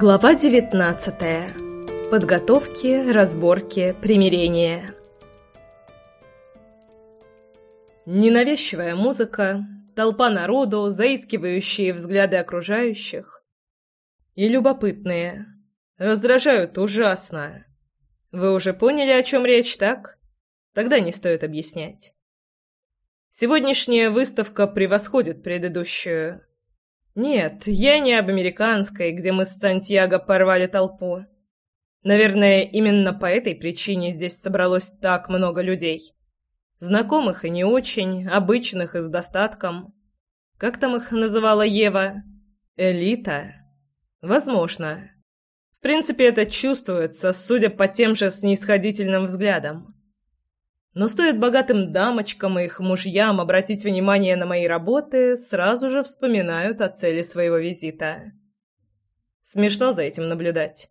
Глава 19. Подготовки, разборки, примирения. Ненавязчивая музыка, толпа народу, заискивающие взгляды окружающих. И любопытные. Раздражают ужасно. Вы уже поняли, о чем речь, так? Тогда не стоит объяснять. Сегодняшняя выставка превосходит предыдущую. Нет, я не об американской, где мы с Сантьяго порвали толпу. Наверное, именно по этой причине здесь собралось так много людей. Знакомых и не очень, обычных и с достатком. Как там их называла Ева? Элита? Возможно. В принципе, это чувствуется, судя по тем же снисходительным взглядам. Но стоит богатым дамочкам и их мужьям обратить внимание на мои работы, сразу же вспоминают о цели своего визита. Смешно за этим наблюдать.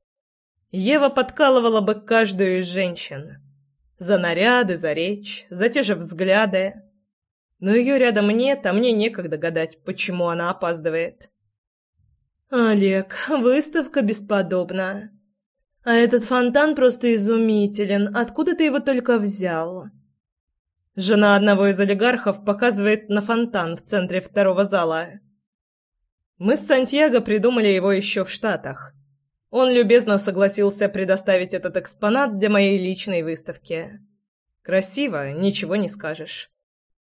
Ева подкалывала бы каждую из женщин. За наряды, за речь, за те же взгляды. Но ее рядом нет, а мне некогда гадать, почему она опаздывает. «Олег, выставка бесподобна. А этот фонтан просто изумителен. Откуда ты его только взял?» Жена одного из олигархов показывает на фонтан в центре второго зала. Мы с Сантьяго придумали его еще в Штатах. Он любезно согласился предоставить этот экспонат для моей личной выставки. Красиво, ничего не скажешь.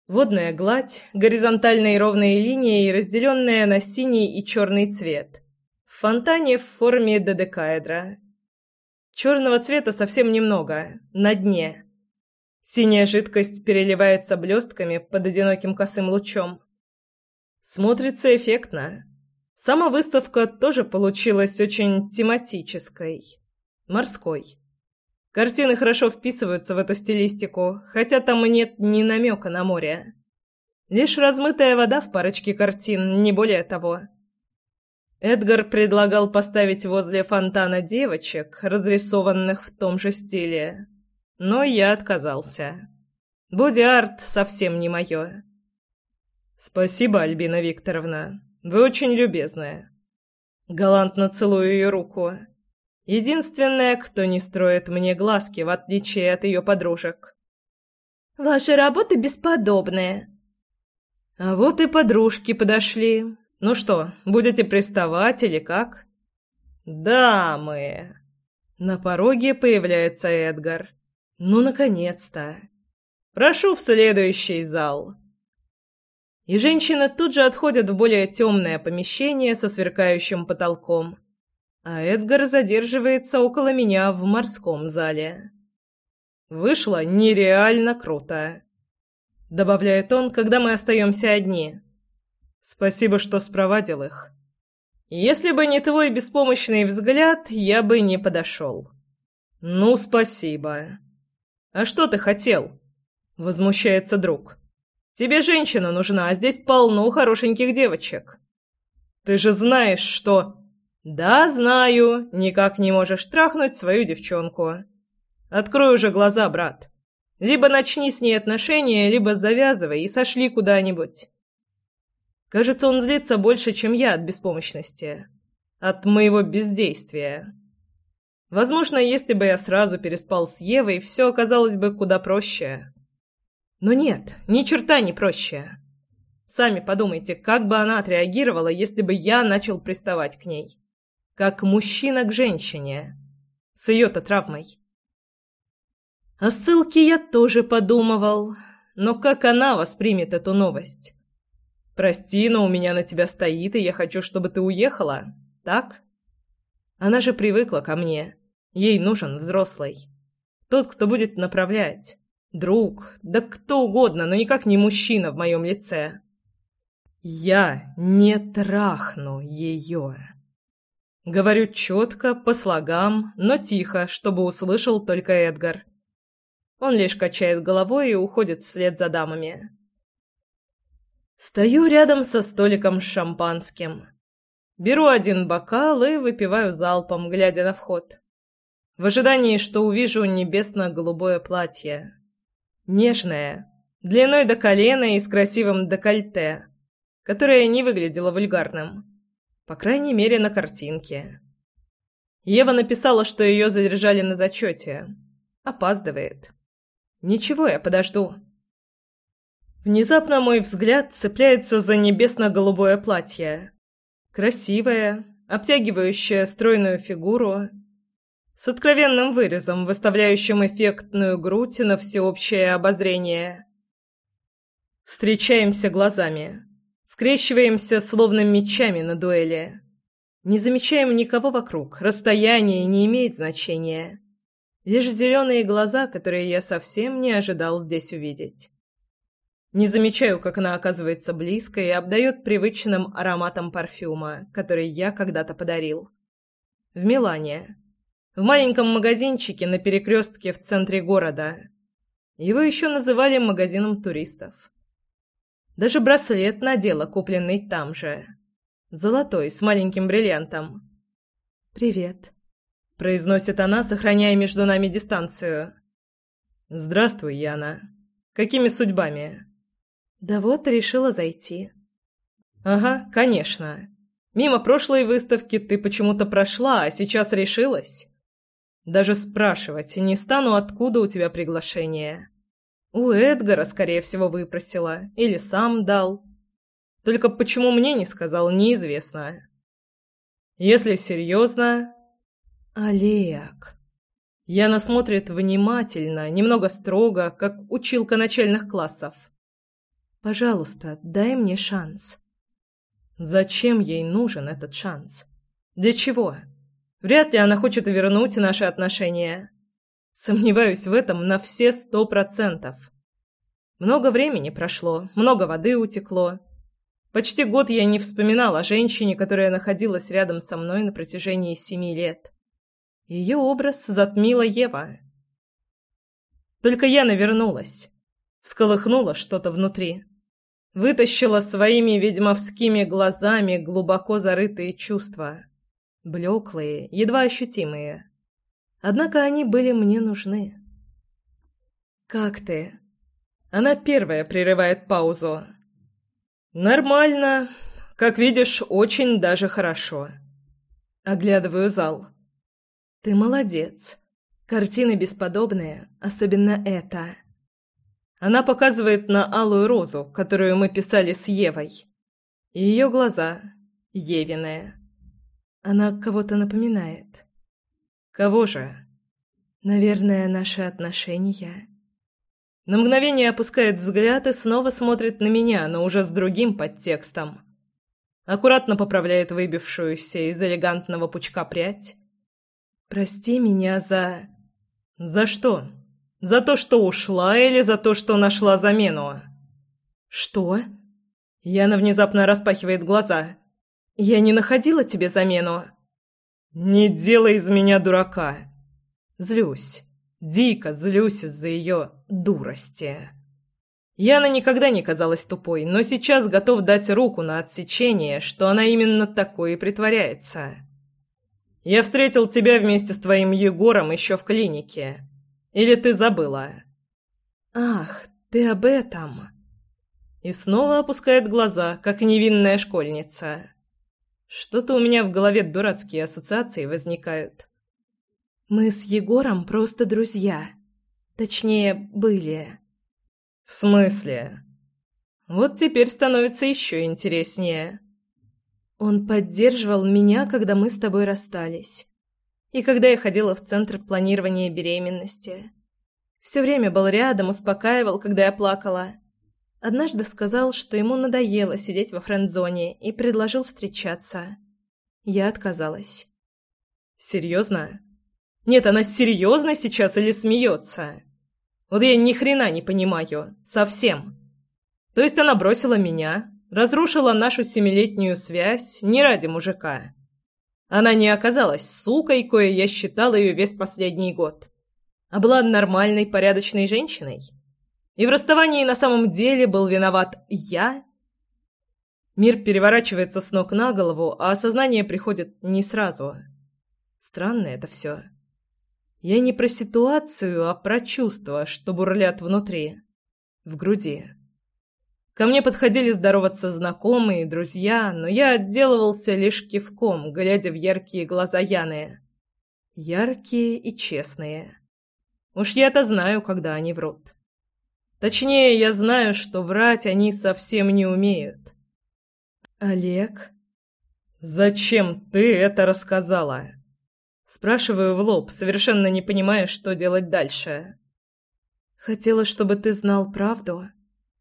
Водная гладь, горизонтальные ровные линии, разделенная на синий и черный цвет. В фонтане в форме додекаэдра. Черного цвета совсем немного, на дне – Синяя жидкость переливается блестками под одиноким косым лучом. Смотрится эффектно. Сама выставка тоже получилась очень тематической, морской. Картины хорошо вписываются в эту стилистику, хотя там нет ни намека на море. Лишь размытая вода в парочке картин, не более того. Эдгар предлагал поставить возле фонтана девочек, разрисованных в том же стиле. Но я отказался. Боди-арт совсем не мое. «Спасибо, Альбина Викторовна. Вы очень любезная». Галантно целую ее руку. Единственная, кто не строит мне глазки, в отличие от ее подружек. «Ваши работы бесподобные». А вот и подружки подошли. Ну что, будете приставать или как? «Дамы!» На пороге появляется Эдгар. Ну, наконец-то! Прошу в следующий зал!» И женщины тут же отходят в более темное помещение со сверкающим потолком, а Эдгар задерживается около меня в морском зале. «Вышло нереально круто!» — добавляет он, когда мы остаемся одни. «Спасибо, что спровадил их. Если бы не твой беспомощный взгляд, я бы не подошел». «Ну, спасибо!» «А что ты хотел?» — возмущается друг. «Тебе женщина нужна, а здесь полно хорошеньких девочек». «Ты же знаешь, что...» «Да, знаю. Никак не можешь трахнуть свою девчонку. Открой уже глаза, брат. Либо начни с ней отношения, либо завязывай и сошли куда-нибудь». Кажется, он злится больше, чем я от беспомощности. От моего бездействия. Возможно, если бы я сразу переспал с Евой, все оказалось бы куда проще. Но нет, ни черта не проще. Сами подумайте, как бы она отреагировала, если бы я начал приставать к ней. Как мужчина к женщине. С ее-то травмой. О ссылке я тоже подумывал. Но как она воспримет эту новость? «Прости, но у меня на тебя стоит, и я хочу, чтобы ты уехала. Так?» Она же привыкла ко мне. Ей нужен взрослый. Тот, кто будет направлять. Друг, да кто угодно, но никак не мужчина в моем лице. Я не трахну ее. Говорю четко, по слогам, но тихо, чтобы услышал только Эдгар. Он лишь качает головой и уходит вслед за дамами. Стою рядом со столиком с шампанским. Беру один бокал и выпиваю залпом, глядя на вход. В ожидании, что увижу небесно-голубое платье. Нежное, длиной до колена и с красивым декольте, которое не выглядело вульгарным. По крайней мере, на картинке. Ева написала, что ее задержали на зачете. Опаздывает. Ничего, я подожду. Внезапно мой взгляд цепляется за небесно-голубое платье. Красивое, обтягивающее стройную фигуру, с откровенным вырезом, выставляющим эффектную грудь на всеобщее обозрение. Встречаемся глазами, скрещиваемся словно мечами на дуэли. Не замечаем никого вокруг, расстояние не имеет значения. Лишь зеленые глаза, которые я совсем не ожидал здесь увидеть. Не замечаю, как она оказывается близко и обдает привычным ароматом парфюма, который я когда-то подарил. В Милане. В маленьком магазинчике на перекрестке в центре города. Его еще называли магазином туристов. Даже браслет надела, купленный там же. Золотой, с маленьким бриллиантом. «Привет», — произносит она, сохраняя между нами дистанцию. «Здравствуй, Яна. Какими судьбами?» «Да вот, решила зайти». «Ага, конечно. Мимо прошлой выставки ты почему-то прошла, а сейчас решилась?» Даже спрашивать не стану, откуда у тебя приглашение. У Эдгара, скорее всего, выпросила. Или сам дал. Только почему мне не сказал, неизвестно. Если серьезно... Олег... Яна смотрит внимательно, немного строго, как училка начальных классов. «Пожалуйста, дай мне шанс». Зачем ей нужен этот шанс? Для чего? Вряд ли она хочет вернуть наши отношения. Сомневаюсь в этом на все сто процентов. Много времени прошло, много воды утекло. Почти год я не вспоминал о женщине, которая находилась рядом со мной на протяжении семи лет. Ее образ затмила Ева. Только я навернулась. Всколыхнула что-то внутри. Вытащила своими ведьмовскими глазами глубоко зарытые чувства блеклые, едва ощутимые. Однако они были мне нужны. «Как ты?» Она первая прерывает паузу. «Нормально. Как видишь, очень даже хорошо». Оглядываю зал. «Ты молодец. Картины бесподобные, особенно эта». Она показывает на алую розу, которую мы писали с Евой. Ее глаза Евиные. Она кого-то напоминает. Кого же? Наверное, наши отношения. На мгновение опускает взгляд и снова смотрит на меня, но уже с другим подтекстом. Аккуратно поправляет выбившуюся из элегантного пучка прядь. «Прости меня за...» «За что? За то, что ушла или за то, что нашла замену?» «Что?» Яна внезапно распахивает глаза. Я не находила тебе замену. Не делай из меня дурака. Злюсь. Дико злюсь из-за ее дурости. Яна никогда не казалась тупой, но сейчас готов дать руку на отсечение, что она именно такой и притворяется. Я встретил тебя вместе с твоим Егором еще в клинике. Или ты забыла? Ах, ты об этом. И снова опускает глаза, как невинная школьница. Что-то у меня в голове дурацкие ассоциации возникают. Мы с Егором просто друзья. Точнее, были. В смысле? Вот теперь становится еще интереснее. Он поддерживал меня, когда мы с тобой расстались. И когда я ходила в центр планирования беременности. Все время был рядом, успокаивал, когда я плакала. Однажды сказал, что ему надоело сидеть во френд-зоне и предложил встречаться. Я отказалась. «Серьезно? Нет, она серьезно сейчас или смеется? Вот я ни хрена не понимаю. Совсем. То есть она бросила меня, разрушила нашу семилетнюю связь не ради мужика. Она не оказалась сукой, кое я считала ее весь последний год, а была нормальной, порядочной женщиной». И в расставании на самом деле был виноват я? Мир переворачивается с ног на голову, а осознание приходит не сразу. Странно это все. Я не про ситуацию, а про чувства, что бурлят внутри, в груди. Ко мне подходили здороваться знакомые, друзья, но я отделывался лишь кивком, глядя в яркие глаза Яны. Яркие и честные. Уж я-то знаю, когда они врут. Точнее, я знаю, что врать они совсем не умеют. «Олег?» «Зачем ты это рассказала?» Спрашиваю в лоб, совершенно не понимая, что делать дальше. «Хотела, чтобы ты знал правду.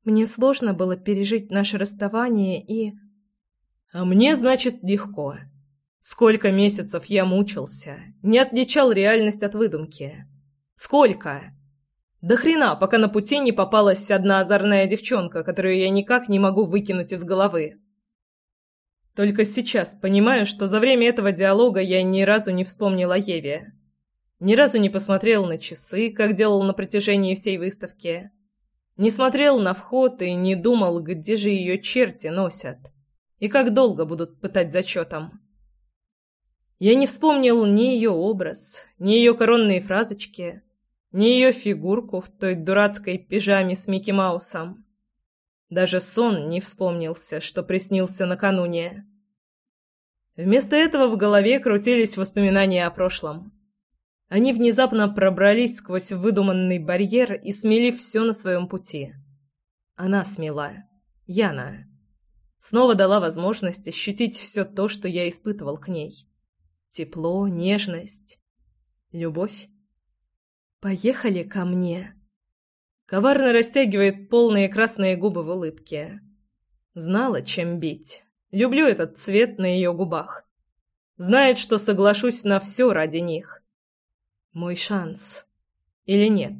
Мне сложно было пережить наше расставание и...» «А мне, значит, легко. Сколько месяцев я мучился, не отличал реальность от выдумки. Сколько?» До хрена, пока на пути не попалась одна озорная девчонка, которую я никак не могу выкинуть из головы. Только сейчас понимаю, что за время этого диалога я ни разу не вспомнил о Еве. Ни разу не посмотрел на часы, как делал на протяжении всей выставки. Не смотрел на вход и не думал, где же ее черти носят. И как долго будут пытать зачетом. Я не вспомнил ни ее образ, ни ее коронные фразочки, ни ее фигурку в той дурацкой пижаме с Микки Маусом. Даже сон не вспомнился, что приснился накануне. Вместо этого в голове крутились воспоминания о прошлом. Они внезапно пробрались сквозь выдуманный барьер и смели все на своем пути. Она смела. Яна. Снова дала возможность ощутить все то, что я испытывал к ней. Тепло, нежность, любовь. «Поехали ко мне!» Коварно растягивает полные красные губы в улыбке. Знала, чем бить. Люблю этот цвет на ее губах. Знает, что соглашусь на все ради них. Мой шанс. Или нет?